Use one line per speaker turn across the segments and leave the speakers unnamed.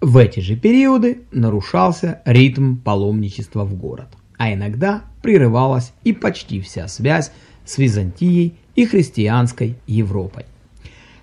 В эти же периоды нарушался ритм паломничества в город, а иногда прерывалась и почти вся связь с Византией и христианской Европой.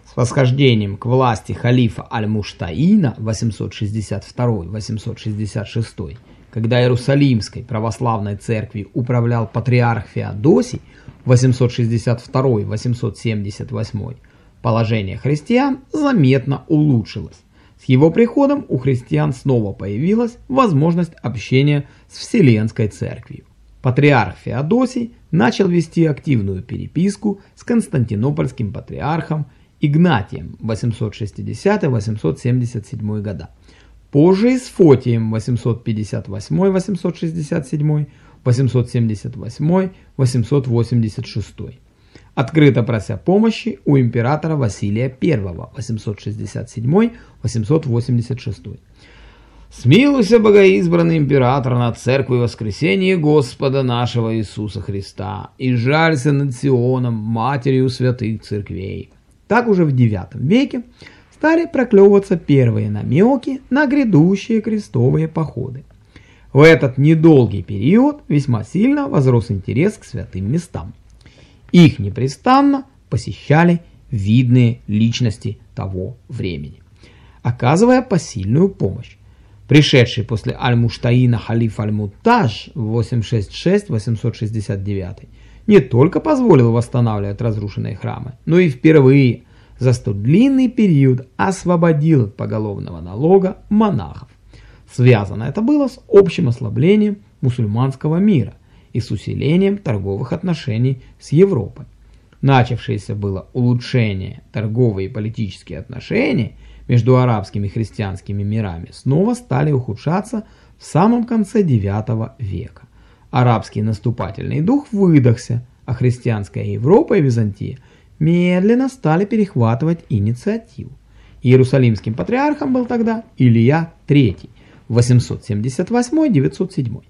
С восхождением к власти халифа Аль-Муштаина 862-866, когда Иерусалимской православной церкви управлял патриарх Феодосий 862-878, положение христиан заметно улучшилось. С его приходом у христиан снова появилась возможность общения с Вселенской Церковью. Патриарх Феодосий начал вести активную переписку с константинопольским патриархом Игнатием 860-877 года. Позже с Фотием 858-867, 878-886 открыто прося помощи у императора Василия I 867-886. «Смилуйся, богоизбранный император, над церковью воскресения Господа нашего Иисуса Христа, и жалься над Сионом, матерью святых церквей». Так уже в IX веке стали проклевываться первые намеки на грядущие крестовые походы. В этот недолгий период весьма сильно возрос интерес к святым местам. Их непрестанно посещали видные личности того времени, оказывая посильную помощь. Пришедший после Аль-Муштаина халиф Аль-Муттаж в 866-869 не только позволил восстанавливать разрушенные храмы, но и впервые за столь длинный период освободил от поголовного налога монахов. Связано это было с общим ослаблением мусульманского мира – и с усилением торговых отношений с Европой. Начавшееся было улучшение торговые и политические отношения между арабскими и христианскими мирами снова стали ухудшаться в самом конце IX века. Арабский наступательный дух выдохся, а христианская Европа и Византия медленно стали перехватывать инициативу. Иерусалимским патриархом был тогда Илья III 878-907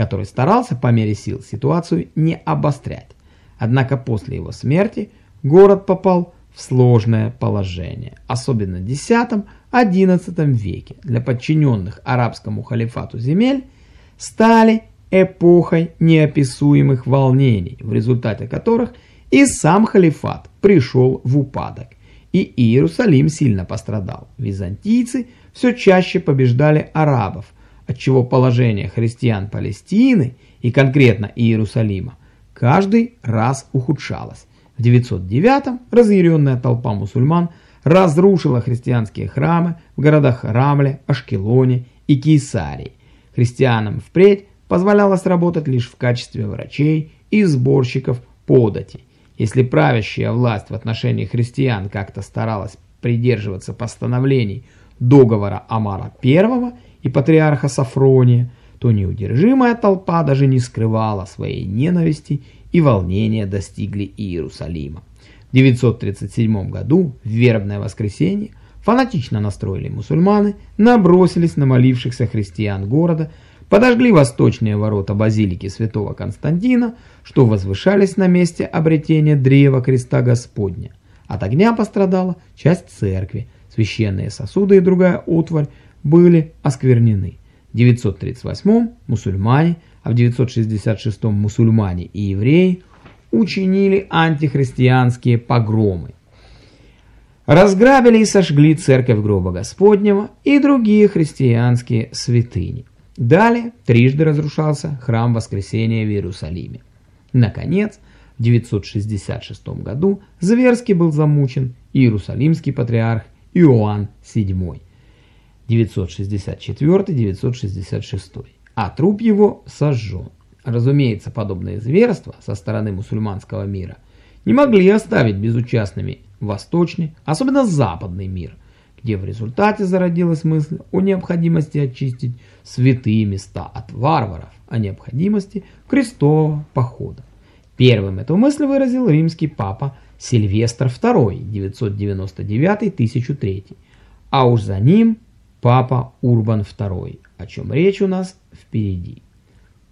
который старался по мере сил ситуацию не обострять. Однако после его смерти город попал в сложное положение, особенно в X-XI веке для подчиненных арабскому халифату земель стали эпохой неописуемых волнений, в результате которых и сам халифат пришел в упадок, и Иерусалим сильно пострадал. Византийцы все чаще побеждали арабов – отчего положение христиан Палестины и конкретно Иерусалима каждый раз ухудшалось. В 909 разъяренная толпа мусульман разрушила христианские храмы в городах Рамле, Ашкелоне и Кейсарии. Христианам впредь позволялось работать лишь в качестве врачей и сборщиков подати. Если правящая власть в отношении христиан как-то старалась придерживаться постановлений договора Амара I и патриарха Сафрония, то неудержимая толпа даже не скрывала своей ненависти и волнения достигли Иерусалима. В 937 году, в вербное воскресенье, фанатично настроили мусульманы, набросились на молившихся христиан города, подожгли восточные ворота базилики святого Константина, что возвышались на месте обретения древа креста Господня. От огня пострадала часть церкви, священные сосуды и другая утварь были осквернены. В 938 мусульмане, а в 966 мусульмане и евреи учинили антихристианские погромы. Разграбили и сожгли церковь гроба Господнего и другие христианские святыни. Далее трижды разрушался храм Воскресения в Иерусалиме. Наконец, в 966 году зверски был замучен иерусалимский патриарх Иоанн VII. 964-966, а труп его сожжен. Разумеется, подобные зверства со стороны мусульманского мира не могли оставить безучастными восточный, особенно западный мир, где в результате зародилась мысль о необходимости очистить святые места от варваров, о необходимости крестового похода. Первым эту мысль выразил римский папа Сильвестр II, 999-1003, а уж за ним Папа Урбан II, о чем речь у нас впереди.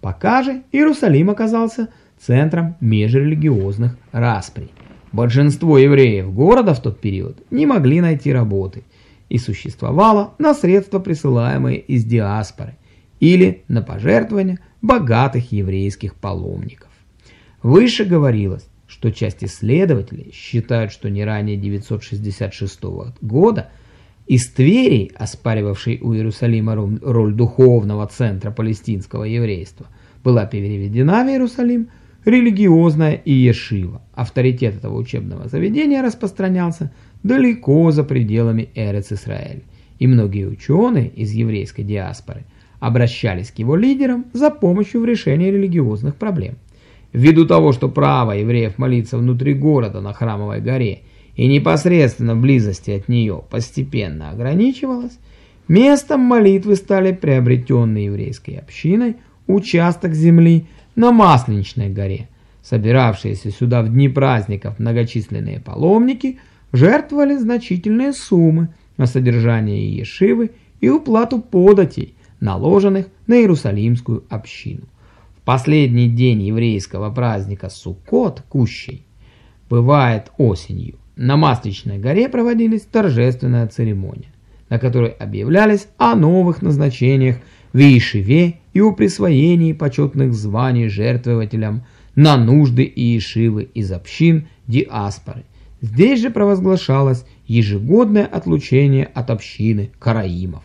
Пока же Иерусалим оказался центром межрелигиозных расприй. Большинство евреев города в тот период не могли найти работы. и существовала на средства, присылаемые из диаспоры, или на пожертвования богатых еврейских паломников. Выше говорилось, что часть исследователей считают, что не ранее 966 года из Твери, оспаривавшей у Иерусалима роль духовного центра палестинского еврейства, была переведена в Иерусалим религиозная и ешива. Авторитет этого учебного заведения распространялся далеко за пределами Эрец-Исраэль, и многие ученые из еврейской диаспоры обращались к его лидерам за помощью в решении религиозных проблем. Ввиду того, что право евреев молиться внутри города на Храмовой горе и непосредственно близости от нее постепенно ограничивалось, местом молитвы стали приобретенные еврейской общиной участок земли на Масленичной горе. Собиравшиеся сюда в дни праздников многочисленные паломники жертвовали значительные суммы на содержание Ешивы и уплату податей, наложенных на Иерусалимскую общину последний день еврейского праздника Суккот, Кущей, бывает осенью. На Масличной горе проводились торжественная церемония, на которой объявлялись о новых назначениях в Иешиве и о присвоении почетных званий жертвователям на нужды Иешивы из общин диаспоры. Здесь же провозглашалось ежегодное отлучение от общины караимов.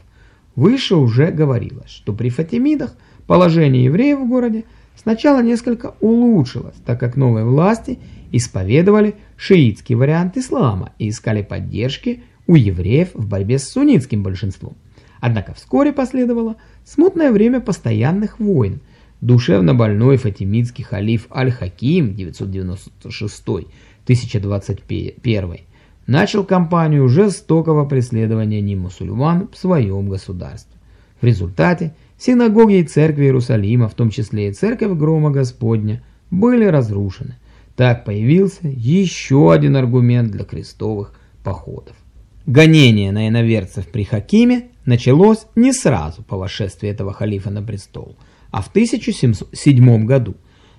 Выше уже говорилось, что при Фатимидах Положение евреев в городе сначала несколько улучшилось, так как новые власти исповедовали шиитский вариант ислама и искали поддержки у евреев в борьбе с суннитским большинством. Однако вскоре последовало смутное время постоянных войн. Душевно больной фатимидский халиф Аль-Хаким 996-1021 начал кампанию жестокого преследования немусульман в своем государстве. В результате Синагоги и церкви Иерусалима, в том числе и церковь Грома Господня, были разрушены. Так появился еще один аргумент для крестовых походов. Гонение на иноверцев при Хакиме началось не сразу по восшествии этого халифа на престол, а в 1007 году.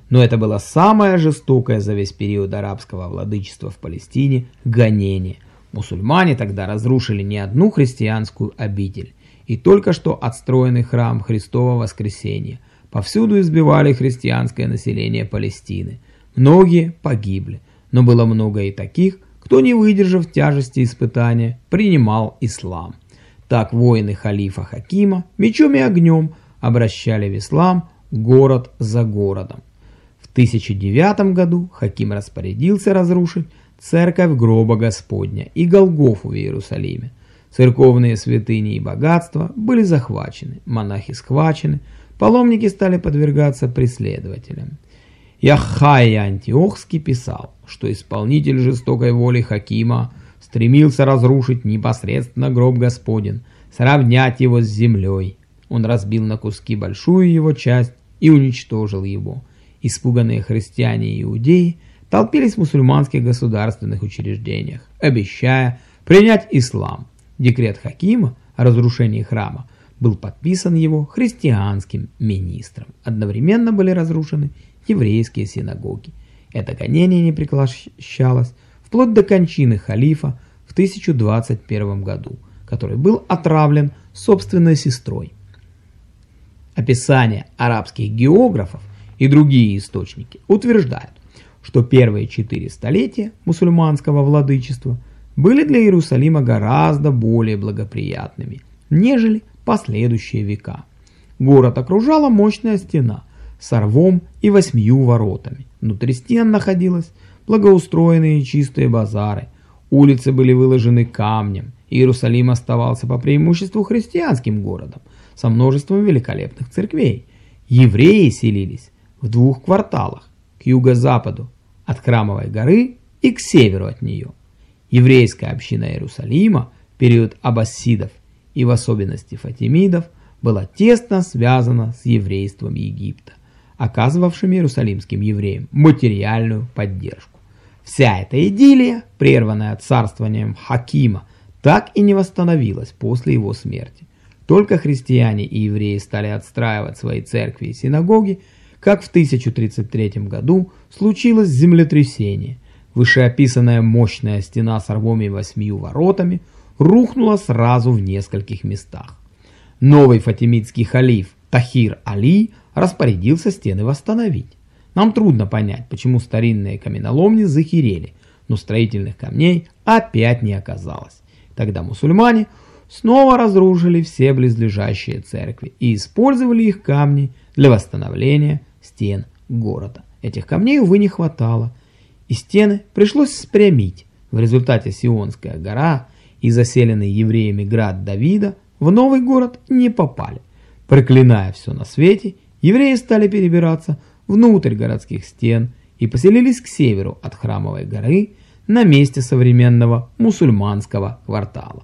Но это было самое жестокое за весь период арабского владычества в Палестине гонение. Мусульмане тогда разрушили не одну христианскую обитель, и только что отстроенный храм Христова Воскресения. Повсюду избивали христианское население Палестины. Многие погибли, но было много и таких, кто, не выдержав тяжести испытания, принимал ислам. Так воины халифа Хакима мечом и огнем обращали в ислам город за городом. В 1009 году Хаким распорядился разрушить церковь гроба Господня и Голгофу в Иерусалиме. Церковные святыни и богатства были захвачены, монахи схвачены, паломники стали подвергаться преследователям. Яхайя Антиохский писал, что исполнитель жестокой воли Хакима стремился разрушить непосредственно гроб Господен, сравнять его с землей. Он разбил на куски большую его часть и уничтожил его. Испуганные христиане и иудеи толпились в мусульманских государственных учреждениях, обещая принять ислам. Декрет Хакима о разрушении храма был подписан его христианским министром. Одновременно были разрушены еврейские синагоги. Это гонение не прекращалось вплоть до кончины халифа в 1021 году, который был отравлен собственной сестрой. Описание арабских географов и другие источники утверждают, что первые четыре столетия мусульманского владычества – были для Иерусалима гораздо более благоприятными, нежели последующие века. Город окружала мощная стена с рвом и восьмию воротами. Внутри стен находились благоустроенные чистые базары, улицы были выложены камнем, Иерусалим оставался по преимуществу христианским городом со множеством великолепных церквей. Евреи селились в двух кварталах, к юго-западу от Храмовой горы и к северу от нее. Еврейская община Иерусалима в период аббасидов и в особенности фатимидов была тесно связана с еврейством Египта, оказывавшим иерусалимским евреям материальную поддержку. Вся эта идиллия, прерванная царствованием Хакима, так и не восстановилась после его смерти. Только христиане и евреи стали отстраивать свои церкви и синагоги, как в 1033 году случилось землетрясение, Вышеописанная мощная стена с рвом и восьмию воротами рухнула сразу в нескольких местах. Новый фатимидский халиф Тахир Али распорядился стены восстановить. Нам трудно понять, почему старинные каменоломни захерели, но строительных камней опять не оказалось. Тогда мусульмане снова разрушили все близлежащие церкви и использовали их камни для восстановления стен города. Этих камней, увы, не хватало, и стены пришлось спрямить. В результате Сионская гора и заселенный евреями град Давида в новый город не попали. Проклиная все на свете, евреи стали перебираться внутрь городских стен и поселились к северу от Храмовой горы на месте современного мусульманского квартала.